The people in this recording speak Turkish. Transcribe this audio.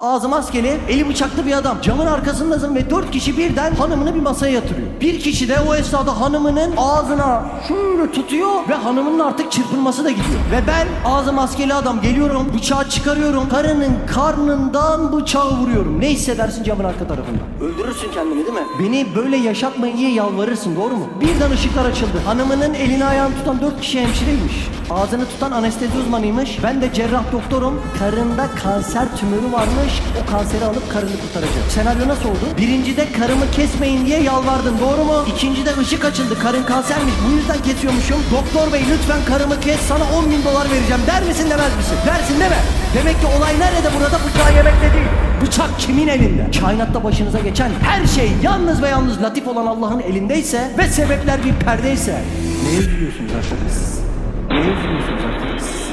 Ağzı maskeli, eli bıçaklı bir adam. Camın arkasındasın ve dört kişi birden hanımını bir masaya yatırıyor. Bir kişi de o esnada hanımının ağzına şöyle tutuyor ve hanımının artık çırpınması da gidiyor. Ve ben ağzı maskeli adam geliyorum, bıçağı çıkarıyorum. Karının karnından bıçağı vuruyorum. Ne hissedersin camın arka tarafında? Öldürürsün kendini değil mi? Beni böyle yaşatmayın diye yalvarırsın doğru mu? Birden ışıklar açıldı. Hanımının elini ayağını tutan dört kişi hemşireymiş. Ağzını tutan anestezi uzmanıymış. Ben de cerrah doktorum. Karında kanser tümörü varmış. O kanseri alıp karını kurtaracak. Senaryo nasıl oldu? Birincide karımı kesmeyin diye yalvardım. Doğru mu? İkincide ışık açıldı. Karın kansermiş. Bu yüzden kesiyormuşum. Doktor bey lütfen karımı kes. Sana 10 bin dolar vereceğim. Der misin demez misin? Dersin deme. Demek ki olay nerede burada? Bıçağı yemekte değil. Bıçak kimin elinde? Kainatta başınıza geçen her şey yalnız ve yalnız latif olan Allah'ın elindeyse ve sebepler bir perdeyse. Ne üzülüyorsunuz arkadaşlar? Ne üzülüyorsunuz arkadaşlar?